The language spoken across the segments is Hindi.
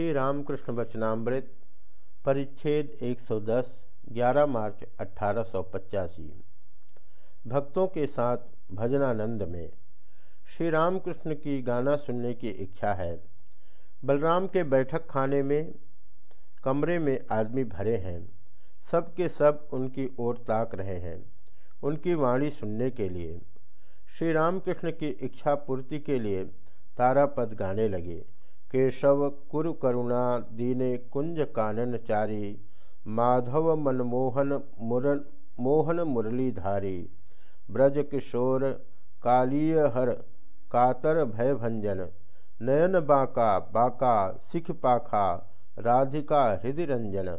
श्री रामकृष्ण वचनामृत, परिच्छेद 110 11 मार्च अट्ठारह भक्तों के साथ भजनानंद में श्री रामकृष्ण की गाना सुनने की इच्छा है। बलराम के बैठक खाने में, कमरे में आदमी भरे हैं। सब के सब उनकी ओर ताक रहे हैं, उनकी वाणी सुनने के लिए। श्री रामकृष्ण की इच्छा पूर्ति के लिए तारापद गाने लगे। केशव कुरु करुणा दीने कुंज कानन चारी। माधव मनमोहन मुरन, मोहन मुरलीधारी ब्रज किशोर कालीय हर, कातर भय भंजन। नयन बाका बाका, सिख पाखा, राधिका हृदय रंजन।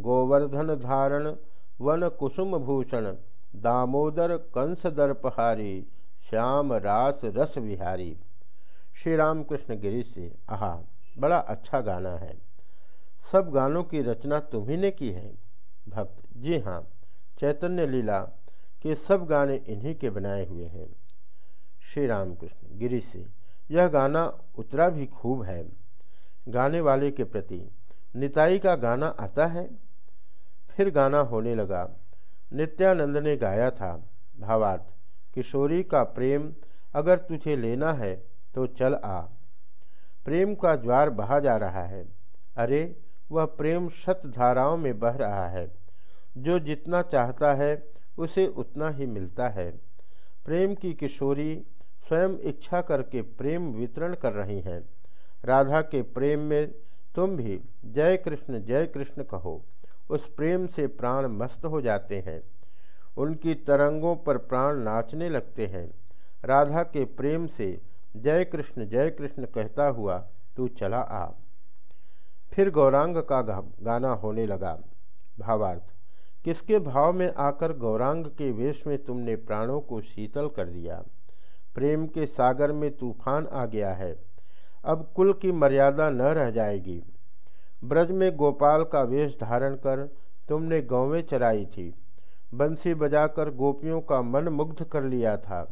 गोवर्धन धारण, वन कुसुम भूषण। दामोदर कंस दर्पहारी, श्याम रास रस विहारी। श्री रामकृष्ण गिरी से, आहा, बड़ा अच्छा गाना है। सब गानों की रचना तुम्ही ने की है? भक्त, जी हाँ चैतन्य लीला के सब गाने इन्हीं के बनाए हुए हैं। श्री रामकृष्ण गिरी से, यह गाना उतरा भी खूब है। गाने वाले के प्रति निताई का गाना आता है? फिर गाना होने लगा। नित्यानंद ने गाया था, भावार्थ, किशोरी का प्रेम अगर तुझे लेना है तो चल आ। प्रेम का ज्वार बहा जा रहा है। अरे, वह प्रेम शत धाराओं में बह रहा है। जो जितना चाहता है, उसे उतना ही मिलता है। प्रेम की किशोरी स्वयं इच्छा करके प्रेम वितरण कर रही हैं। राधा के प्रेम में तुम भी जय कृष्ण जय कृष्ण कहो। उस प्रेम से प्राण मस्त हो जाते हैं। उनकी तरंगों पर प्राण नाचने लगते हैं। राधा के प्रेम से जय कृष्ण जय कृष्ण कहता हुआ, तू चला आ। फिर गौरांग का गाना होने लगा। भावार्थ, किसके भाव में आकर गौरांग के वेश में तुमने प्राणों को शीतल कर दिया? प्रेम के सागर में तूफ़ान आ गया है। अब कुल की मर्यादा न रह जाएगी। ब्रज में गोपाल का वेश धारण कर तुमने गौवें चराई थी। बंसी बजाकर गोपियों का मन मुग्ध कर लिया था।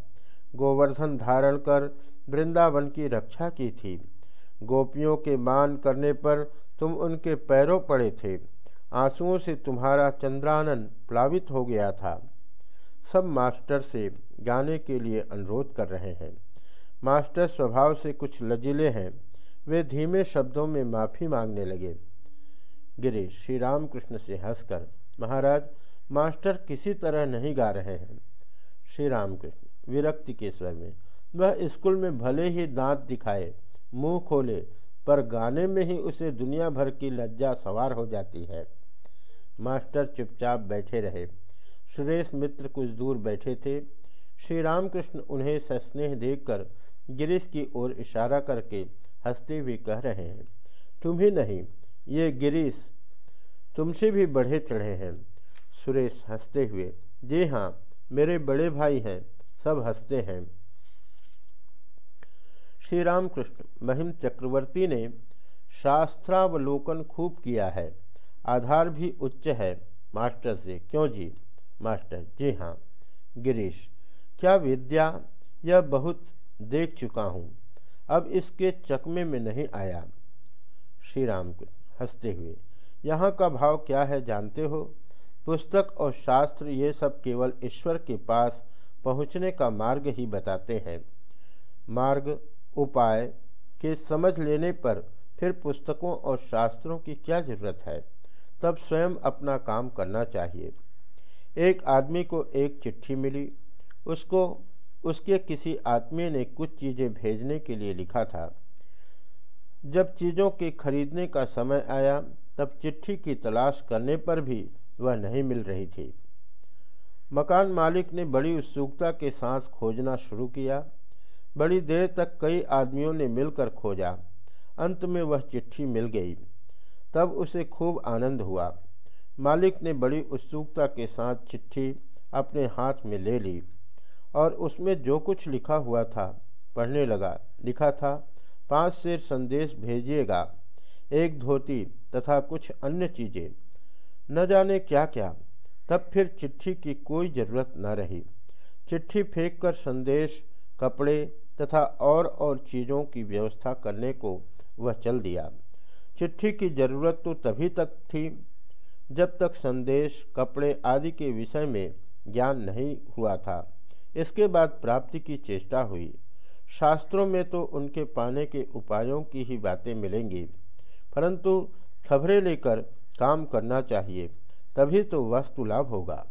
गोवर्धन धारण कर वृंदावन की रक्षा की थी। गोपियों के मान करने पर तुम उनके पैरों पड़े थे। आंसुओं से तुम्हारा चंद्रानन प्लावित हो गया था। सब मास्टर से गाने के लिए अनुरोध कर रहे हैं। मास्टर स्वभाव से कुछ लजीले हैं। वे धीमे शब्दों में माफ़ी मांगने लगे। गिरीश श्री रामकृष्ण से हंसकर, महाराज, मास्टर किसी तरह नहीं गा रहे हैं। श्री रामकृष्ण विरक्ति के स्वर में। वह स्कूल में भले ही दांत दिखाए, मुँह खोले, पर गाने में ही उसे दुनिया भर की लज्जा सवार हो जाती है। मास्टर चुपचाप बैठे रहे। सुरेश मित्र कुछ दूर बैठे थे। श्री रामकृष्ण उन्हें सस्नेह देखकर गिरीश की ओर इशारा करके हँसते हुए कह रहे हैं, तुम ही नहीं, ये गिरीश, तुमसे भी बढ़े चढ़े हैं। सुरेश हँसते हुए, जी हाँ मेरे बड़े भाई हैं सब हँसते हैं। श्री रामकृष्ण महिम चक्रवर्ती ने शास्त्रावलोकन खूब किया है। आधार भी उच्च है। मास्टर से क्यों जी? मास्टर, जी हाँ। गिरीश, क्या विद्या यह बहुत देख चुका हूँ। अब इसके चकमे में नहीं आया। श्री राम हँसते हुए, यहाँ का भाव क्या है जानते हो? पुस्तक और शास्त्र ये सब केवल ईश्वर के पास पहुँचने का मार्ग ही बताते हैं। मार्ग, उपाय के समझ लेने पर फिर पुस्तकों और शास्त्रों की क्या ज़रूरत है? तब स्वयं अपना काम करना चाहिए। एक आदमी को एक चिट्ठी मिली। उसको, उसके किसी आत्मीय ने कुछ चीज़ें भेजने के लिए लिखा था। जब चीज़ों के खरीदने का समय आया, तब चिट्ठी की तलाश करने पर भी वह नहीं मिल रही थी। मकान मालिक ने बड़ी उत्सुकता के साथ खोजना शुरू किया। बड़ी देर तक कई आदमियों ने मिलकर खोजा। अंत में वह चिट्ठी मिल गई। तब उसे खूब आनंद हुआ। मालिक ने बड़ी उत्सुकता के साथ चिट्ठी अपने हाथ में ले ली और उसमें जो कुछ लिखा हुआ था, पढ़ने लगा। लिखा था, पाँच शेर संदेश भेजिएगा। एक धोती तथा कुछ अन्य चीज़ें। न जाने क्या क्या तब फिर चिट्ठी की कोई ज़रूरत न रही। चिट्ठी फेंक कर संदेश, कपड़े तथा और और चीज़ों की व्यवस्था करने को वह चल दिया। चिट्ठी की ज़रूरत तो तभी तक थी, जब तक संदेश, कपड़े आदि के विषय में ज्ञान नहीं हुआ था। इसके बाद प्राप्ति की चेष्टा हुई। शास्त्रों में तो उनके पाने के उपायों की ही बातें मिलेंगी, परंतु खबरें लेकर काम करना चाहिए। तभी तो वस्तु लाभ होगा।